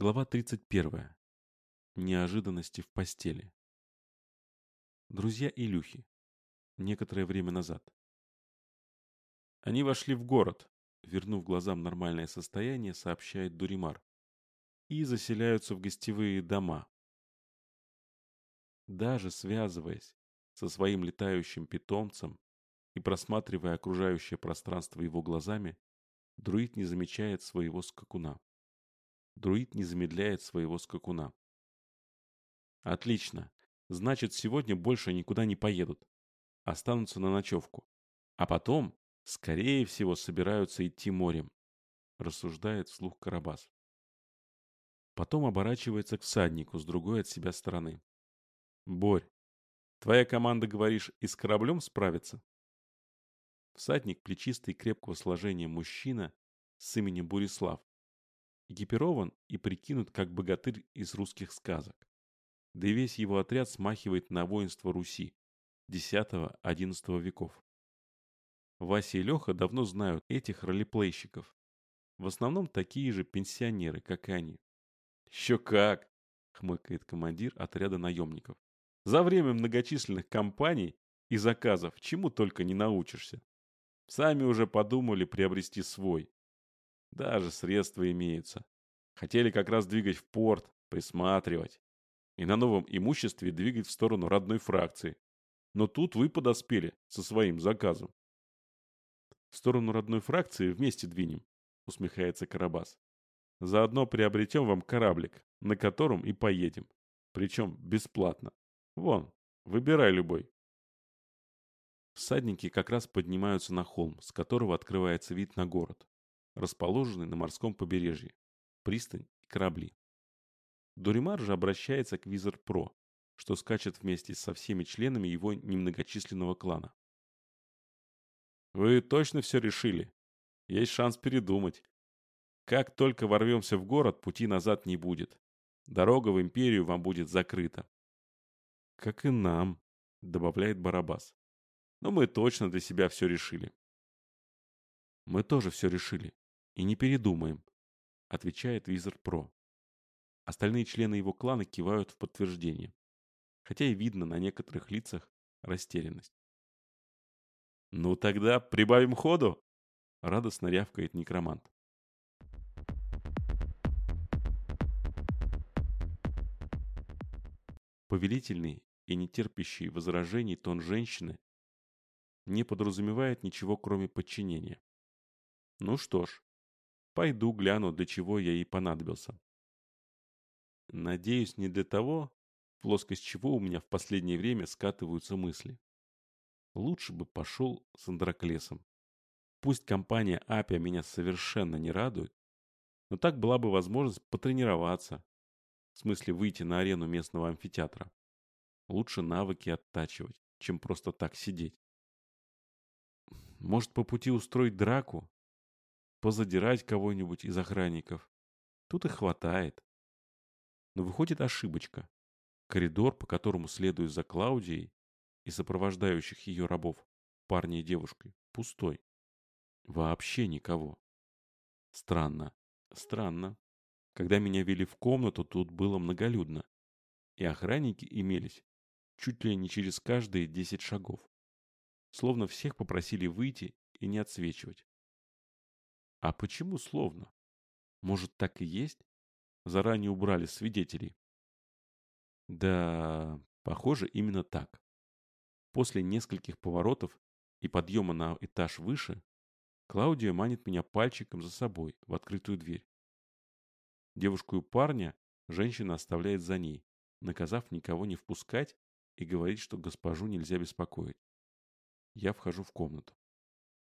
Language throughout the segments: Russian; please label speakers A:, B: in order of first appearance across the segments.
A: Глава 31. Неожиданности в постели. Друзья Илюхи. Некоторое время назад. Они вошли в город, вернув глазам нормальное состояние, сообщает Дуримар, и заселяются в гостевые дома. Даже связываясь со своим летающим питомцем и просматривая окружающее пространство его глазами, друид не замечает своего скакуна. Друид не замедляет своего скакуна. Отлично. Значит, сегодня больше никуда не поедут. Останутся на ночевку. А потом, скорее всего, собираются идти морем. Рассуждает вслух Карабас. Потом оборачивается к всаднику с другой от себя стороны. Борь, твоя команда, говоришь, и с кораблем справится? Всадник, плечистый крепкого сложения мужчина с именем Бурислав, экипирован и прикинут как богатырь из русских сказок. Да и весь его отряд смахивает на воинство Руси X-XI веков. Вася и Леха давно знают этих ролеплейщиков. В основном такие же пенсионеры, как и они. «Еще как!» — хмыкает командир отряда наемников. «За время многочисленных кампаний и заказов чему только не научишься. Сами уже подумали приобрести свой. Даже средства имеются. Хотели как раз двигать в порт, присматривать. И на новом имуществе двигать в сторону родной фракции. Но тут вы подоспели со своим заказом. В сторону родной фракции вместе двинем, усмехается Карабас. Заодно приобретем вам кораблик, на котором и поедем. Причем бесплатно. Вон, выбирай любой. Всадники как раз поднимаются на холм, с которого открывается вид на город расположенный на морском побережье, пристань и корабли. Дуримар же обращается к Визор Про, что скачет вместе со всеми членами его немногочисленного клана. «Вы точно все решили? Есть шанс передумать. Как только ворвемся в город, пути назад не будет. Дорога в империю вам будет закрыта». «Как и нам», — добавляет Барабас. «Но мы точно для себя все решили». «Мы тоже все решили. И не передумаем, отвечает Визер Про. Остальные члены его клана кивают в подтверждение, хотя и видно на некоторых лицах растерянность. «Ну тогда прибавим ходу!» — радостно рявкает некромант. Повелительный и нетерпящий возражений тон женщины не подразумевает ничего, кроме подчинения. Ну что ж, Пойду гляну, для чего я ей понадобился. Надеюсь, не для того, в плоскость чего у меня в последнее время скатываются мысли. Лучше бы пошел с Андроклесом. Пусть компания Апия меня совершенно не радует, но так была бы возможность потренироваться, в смысле выйти на арену местного амфитеатра. Лучше навыки оттачивать, чем просто так сидеть. Может, по пути устроить драку? Позадирать кого-нибудь из охранников. Тут их хватает. Но выходит ошибочка. Коридор, по которому следую за Клаудией и сопровождающих ее рабов, парней и девушкой, пустой. Вообще никого. Странно. Странно. Когда меня вели в комнату, тут было многолюдно. И охранники имелись чуть ли не через каждые десять шагов. Словно всех попросили выйти и не отсвечивать. А почему словно? Может, так и есть? Заранее убрали свидетелей. Да, похоже, именно так. После нескольких поворотов и подъема на этаж выше, Клаудия манит меня пальчиком за собой в открытую дверь. Девушку и парня женщина оставляет за ней, наказав никого не впускать и говорит, что госпожу нельзя беспокоить. Я вхожу в комнату.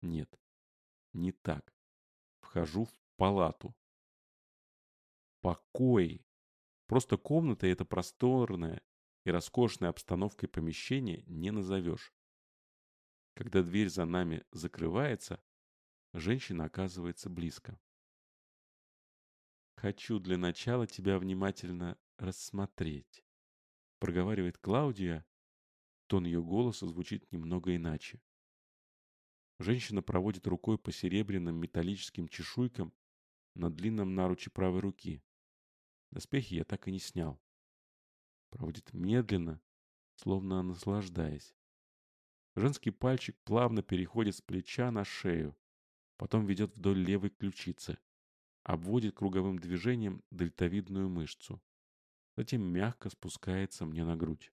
A: Нет, не так вхожу в палату. Покой. Просто комната это просторная и роскошной обстановкой помещения не назовешь. Когда дверь за нами закрывается, женщина оказывается близко. «Хочу для начала тебя внимательно рассмотреть», — проговаривает Клаудия. Тон ее голоса звучит немного иначе. Женщина проводит рукой по серебряным металлическим чешуйкам на длинном наруче правой руки. Доспехи я так и не снял. Проводит медленно, словно наслаждаясь. Женский пальчик плавно переходит с плеча на шею, потом ведет вдоль левой ключицы, обводит круговым движением дельтовидную мышцу, затем мягко спускается мне на грудь.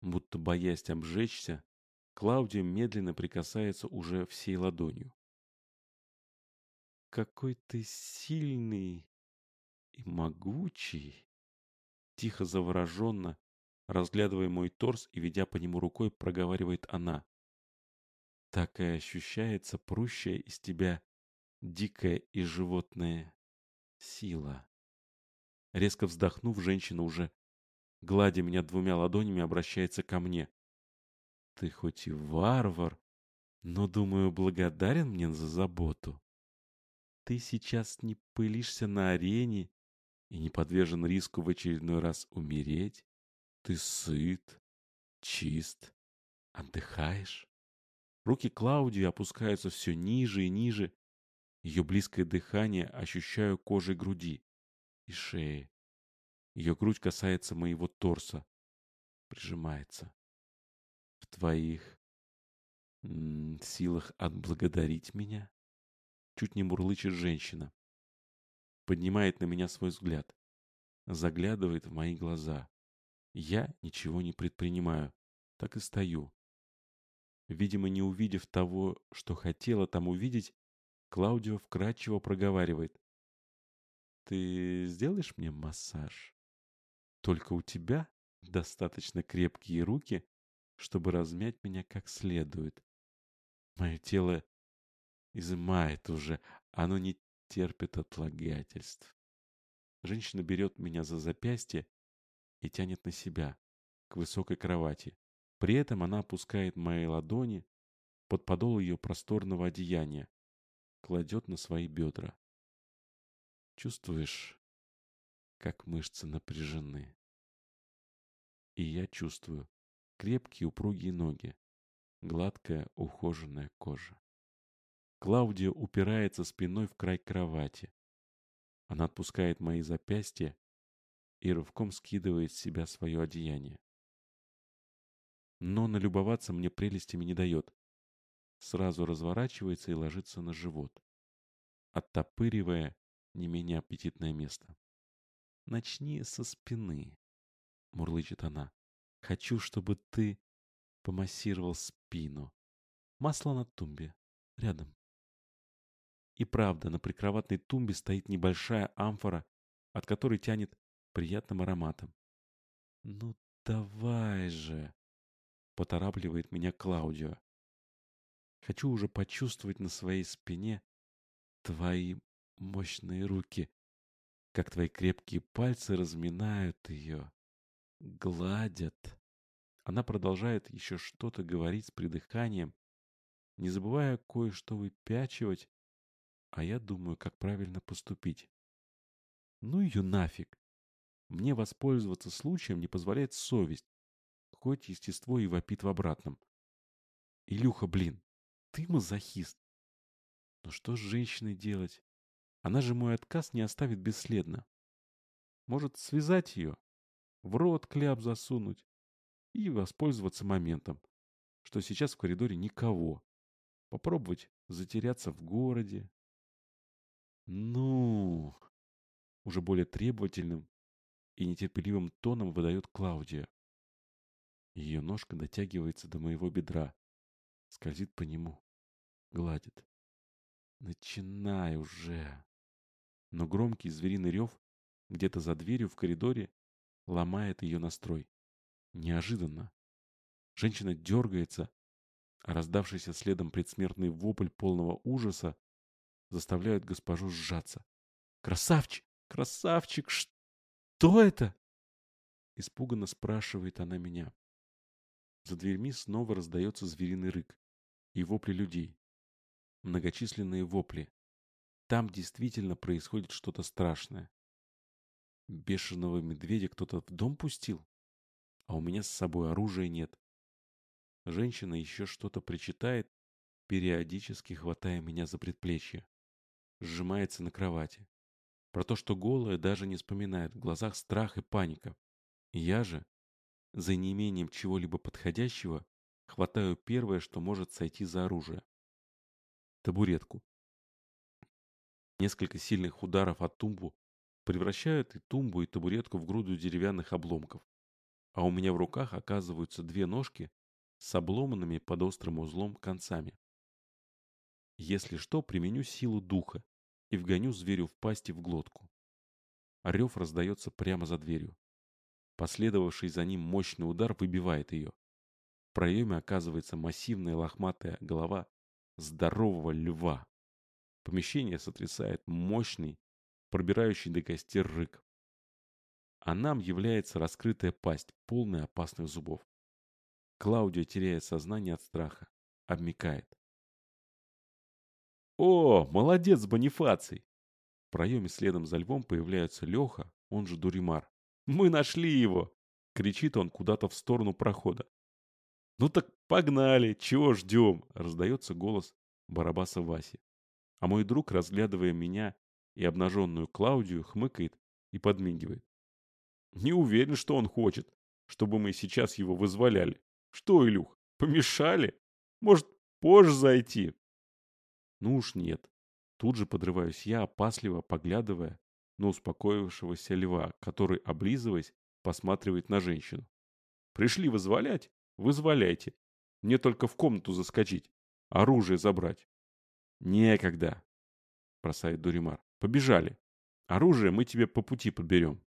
A: Будто боясь обжечься, Клаудия медленно прикасается уже всей ладонью. «Какой ты сильный и могучий!» Тихо завороженно, разглядывая мой торс и ведя по нему рукой, проговаривает она. Так и ощущается прущая из тебя дикая и животная сила. Резко вздохнув, женщина уже, гладя меня двумя ладонями, обращается ко мне. Ты хоть и варвар, но, думаю, благодарен мне за заботу. Ты сейчас не пылишься на арене и не подвержен риску в очередной раз умереть. Ты сыт, чист, отдыхаешь. Руки Клаудии опускаются все ниже и ниже. Ее близкое дыхание ощущаю кожей груди и шеи. Ее грудь касается моего торса, прижимается. В твоих силах отблагодарить меня? Чуть не мурлычет женщина. Поднимает на меня свой взгляд. Заглядывает в мои глаза. Я ничего не предпринимаю, так и стою. Видимо, не увидев того, что хотела там увидеть, Клаудио вкрадчиво проговаривает. «Ты сделаешь мне массаж? Только у тебя достаточно крепкие руки, чтобы размять меня как следует. Мое тело изымает уже, оно не терпит отлагательств. Женщина берет меня за запястье и тянет на себя, к высокой кровати. При этом она опускает мои ладони под подол ее просторного одеяния, кладет на свои бедра. Чувствуешь, как мышцы напряжены. И я чувствую крепкие упругие ноги, гладкая ухоженная кожа. Клаудия упирается спиной в край кровати. Она отпускает мои запястья и рывком скидывает с себя свое одеяние. Но налюбоваться мне прелестями не дает. Сразу разворачивается и ложится на живот, оттопыривая не менее аппетитное место. «Начни со спины», — мурлычет она. «Хочу, чтобы ты помассировал спину. Масло на тумбе, рядом». И правда, на прикроватной тумбе стоит небольшая амфора, от которой тянет приятным ароматом. «Ну давай же!» — поторапливает меня Клаудио. Хочу уже почувствовать на своей спине твои мощные руки, как твои крепкие пальцы разминают ее, гладят. Она продолжает еще что-то говорить с придыханием, не забывая кое-что выпячивать, а я думаю, как правильно поступить. Ну ее нафиг. Мне воспользоваться случаем не позволяет совесть, хоть естество и вопит в обратном. Илюха, блин, ты мазохист. Но что с женщиной делать? Она же мой отказ не оставит бесследно. Может, связать ее, в рот кляп засунуть и воспользоваться моментом, что сейчас в коридоре никого. Попробовать затеряться в городе. Ну, уже более требовательным и нетерпеливым тоном выдает Клаудия. Ее ножка дотягивается до моего бедра, скользит по нему, гладит. Начинай уже. Но громкий звериный рев где-то за дверью в коридоре ломает ее настрой. Неожиданно. Женщина дергается, а раздавшийся следом предсмертный вопль полного ужаса заставляет госпожу сжаться. «Красавчик! Красавчик! Что это?» Испуганно спрашивает она меня. За дверьми снова раздается звериный рык и вопли людей. Многочисленные вопли. Там действительно происходит что-то страшное. Бешеного медведя кто-то в дом пустил? А у меня с собой оружия нет. Женщина еще что-то причитает, периодически хватая меня за предплечье. Сжимается на кровати. Про то, что голая даже не вспоминает, в глазах страх и паника. Я же, за неимением чего-либо подходящего, хватаю первое, что может сойти за оружие. Табуретку. Несколько сильных ударов от тумбу превращают и тумбу, и табуретку в груду деревянных обломков. А у меня в руках оказываются две ножки с обломанными под острым узлом концами. Если что, применю силу духа и вгоню зверю в пасти в глотку. Рев раздается прямо за дверью. Последовавший за ним мощный удар выбивает ее. В проеме оказывается массивная лохматая голова здорового льва. Помещение сотрясает мощный, пробирающий до кости рык. А нам является раскрытая пасть, полная опасных зубов. Клаудия теряет сознание от страха, обмикает. «О, молодец, Бонифаций!» В проеме следом за львом появляется Леха, он же Дуримар. «Мы нашли его!» — кричит он куда-то в сторону прохода. «Ну так погнали! Чего ждем?» — раздается голос Барабаса Васи. А мой друг, разглядывая меня и обнаженную Клаудию, хмыкает и подмигивает. «Не уверен, что он хочет, чтобы мы сейчас его вызволяли. Что, Илюх, помешали? Может, позже зайти?» Ну уж нет. Тут же подрываюсь я, опасливо поглядывая на успокоившегося льва, который, облизываясь, посматривает на женщину. «Пришли вызволять? Вызволяйте. Мне только в комнату заскочить, оружие забрать». «Некогда», — бросает Дуримар. «Побежали. Оружие мы тебе по пути подберем».